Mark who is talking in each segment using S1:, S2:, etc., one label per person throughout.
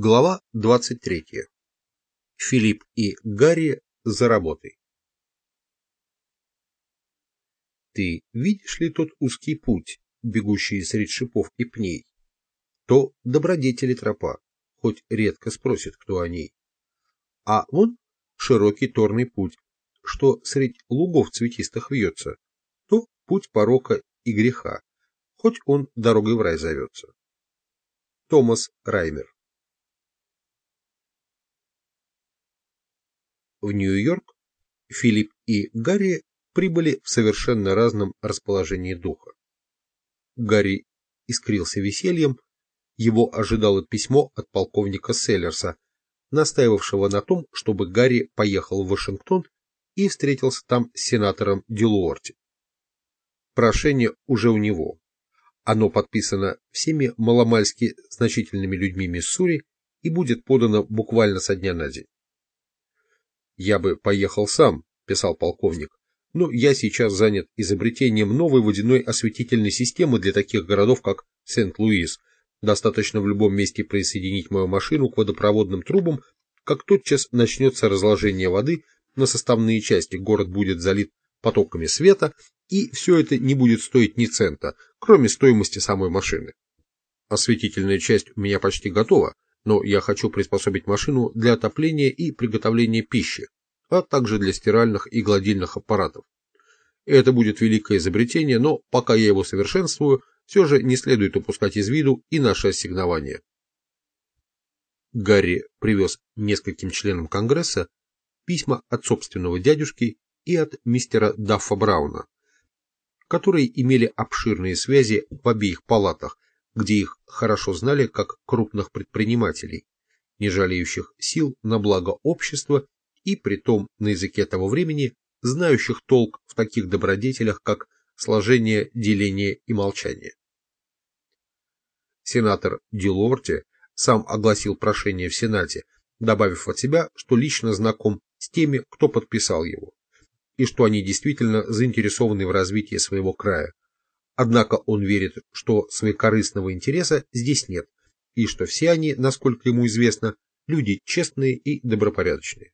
S1: Глава 23. Филипп и Гарри за работой. Ты видишь ли тот узкий путь, бегущий среди шипов и пней? То добродетели тропа, хоть редко спросит, кто о ней. А вон широкий торный путь, что средь лугов цветистых вьется, то путь порока и греха, хоть он дорогой в рай зовется. Томас Раймер В Нью-Йорк Филипп и Гарри прибыли в совершенно разном расположении духа. Гарри искрился весельем, его ожидало письмо от полковника Селлерса, настаивавшего на том, чтобы Гарри поехал в Вашингтон и встретился там с сенатором Дилуорти. Прошение уже у него. Оно подписано всеми маломальски значительными людьми Миссури и будет подано буквально со дня на день. «Я бы поехал сам», – писал полковник, – «но я сейчас занят изобретением новой водяной осветительной системы для таких городов, как Сент-Луис. Достаточно в любом месте присоединить мою машину к водопроводным трубам, как тотчас начнется разложение воды на составные части, город будет залит потоками света, и все это не будет стоить ни цента, кроме стоимости самой машины. Осветительная часть у меня почти готова, но я хочу приспособить машину для отопления и приготовления пищи, а также для стиральных и гладильных аппаратов. Это будет великое изобретение, но пока я его совершенствую, все же не следует упускать из виду и наше ассигнование. Гарри привез нескольким членам Конгресса письма от собственного дядюшки и от мистера Даффа Брауна, которые имели обширные связи в обеих палатах где их хорошо знали как крупных предпринимателей, не жалеющих сил на благо общества и притом на языке того времени знающих толк в таких добродетелях, как сложение, деление и молчание. Сенатор Дилорти сам огласил прошение в Сенате, добавив от себя, что лично знаком с теми, кто подписал его, и что они действительно заинтересованы в развитии своего края, Однако он верит, что своекорыстного интереса здесь нет, и что все они, насколько ему известно, люди честные и добропорядочные.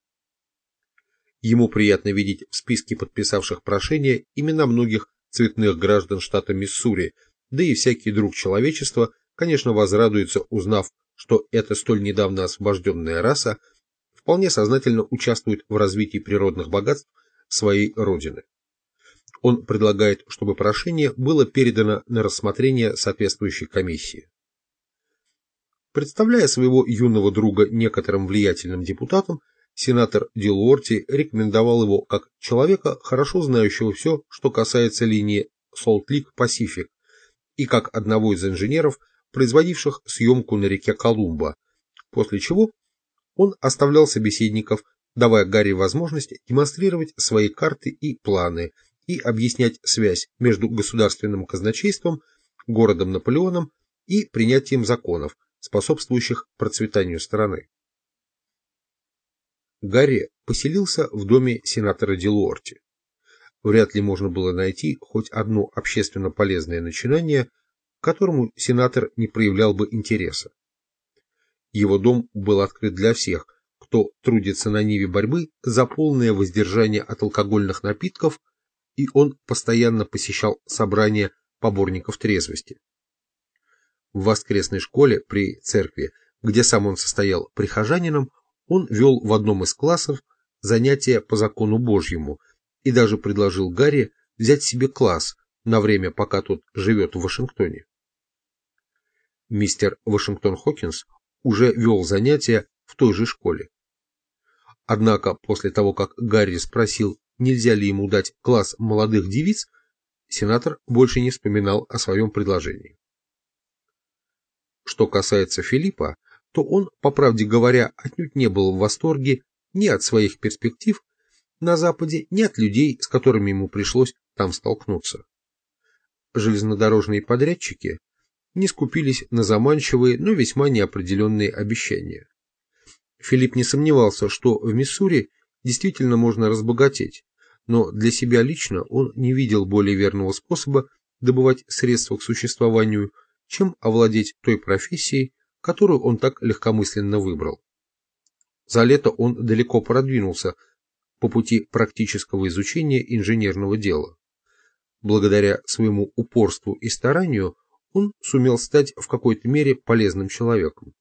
S1: Ему приятно видеть в списке подписавших прошение имена многих цветных граждан штата Миссури, да и всякий друг человечества, конечно, возрадуется, узнав, что эта столь недавно освобожденная раса вполне сознательно участвует в развитии природных богатств своей родины он предлагает, чтобы прошение было передано на рассмотрение соответствующей комиссии. Представляя своего юного друга некоторым влиятельным депутатам, сенатор Дилуорти рекомендовал его как человека, хорошо знающего все, что касается линии Солт-Лик-Пасифик, и как одного из инженеров, производивших съемку на реке Колумба, после чего он оставлял собеседников, давая Гарри возможность демонстрировать свои карты и планы, и объяснять связь между государственным казначейством, городом Наполеоном и принятием законов, способствующих процветанию страны. Гарри поселился в доме сенатора Дилуорти. Вряд ли можно было найти хоть одно общественно полезное начинание, к которому сенатор не проявлял бы интереса. Его дом был открыт для всех, кто трудится на ниве борьбы за полное воздержание от алкогольных напитков и он постоянно посещал собрания поборников трезвости. В воскресной школе при церкви, где сам он состоял прихожанином, он вел в одном из классов занятия по закону Божьему и даже предложил Гарри взять себе класс на время, пока тот живет в Вашингтоне. Мистер Вашингтон Хокинс уже вел занятия в той же школе. Однако после того, как Гарри спросил, нельзя ли ему дать класс молодых девиц, сенатор больше не вспоминал о своем предложении. Что касается Филиппа, то он, по правде говоря, отнюдь не был в восторге ни от своих перспектив на Западе, ни от людей, с которыми ему пришлось там столкнуться. Железнодорожные подрядчики не скупились на заманчивые, но весьма неопределенные обещания. Филипп не сомневался, что в Миссури действительно можно разбогатеть, но для себя лично он не видел более верного способа добывать средства к существованию, чем овладеть той профессией, которую он так легкомысленно выбрал. За лето он далеко продвинулся по пути практического изучения инженерного дела. Благодаря своему упорству и старанию он сумел стать в какой-то мере полезным человеком.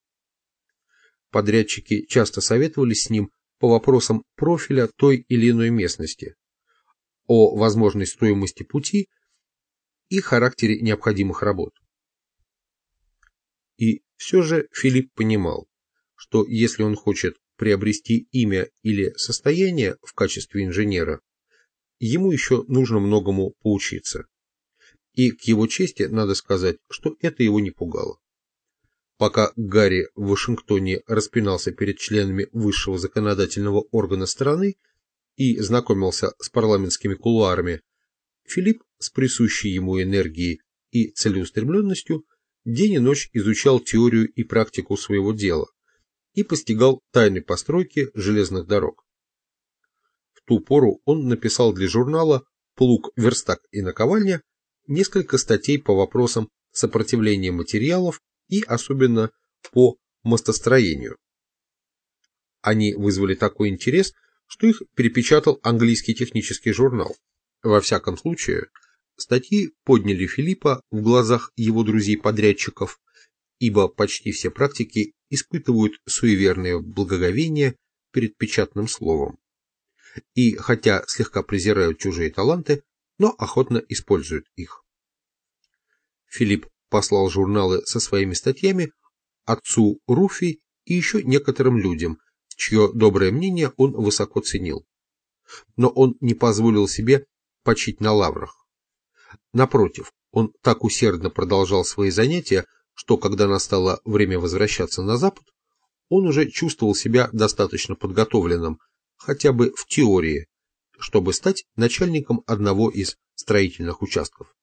S1: Подрядчики часто советовались с ним по вопросам профиля той или иной местности, о возможной стоимости пути и характере необходимых работ. И все же Филипп понимал, что если он хочет приобрести имя или состояние в качестве инженера, ему еще нужно многому поучиться. И к его чести надо сказать, что это его не пугало. Пока Гарри в Вашингтоне распинался перед членами высшего законодательного органа страны и знакомился с парламентскими кулуарами, Филипп с присущей ему энергией и целеустремленностью день и ночь изучал теорию и практику своего дела и постигал тайны постройки железных дорог. В ту пору он написал для журнала «Плуг, верстак и наковальня» несколько статей по вопросам сопротивления материалов и особенно по мостостроению. Они вызвали такой интерес, что их перепечатал английский технический журнал. Во всяком случае, статьи подняли Филиппа в глазах его друзей-подрядчиков, ибо почти все практики испытывают суеверное благоговение перед печатным словом. И хотя слегка презирают чужие таланты, но охотно используют их. Филипп послал журналы со своими статьями отцу Руфи и еще некоторым людям, чье доброе мнение он высоко ценил. Но он не позволил себе почить на лаврах. Напротив, он так усердно продолжал свои занятия, что когда настало время возвращаться на Запад, он уже чувствовал себя достаточно подготовленным, хотя бы в теории, чтобы стать начальником одного из строительных участков.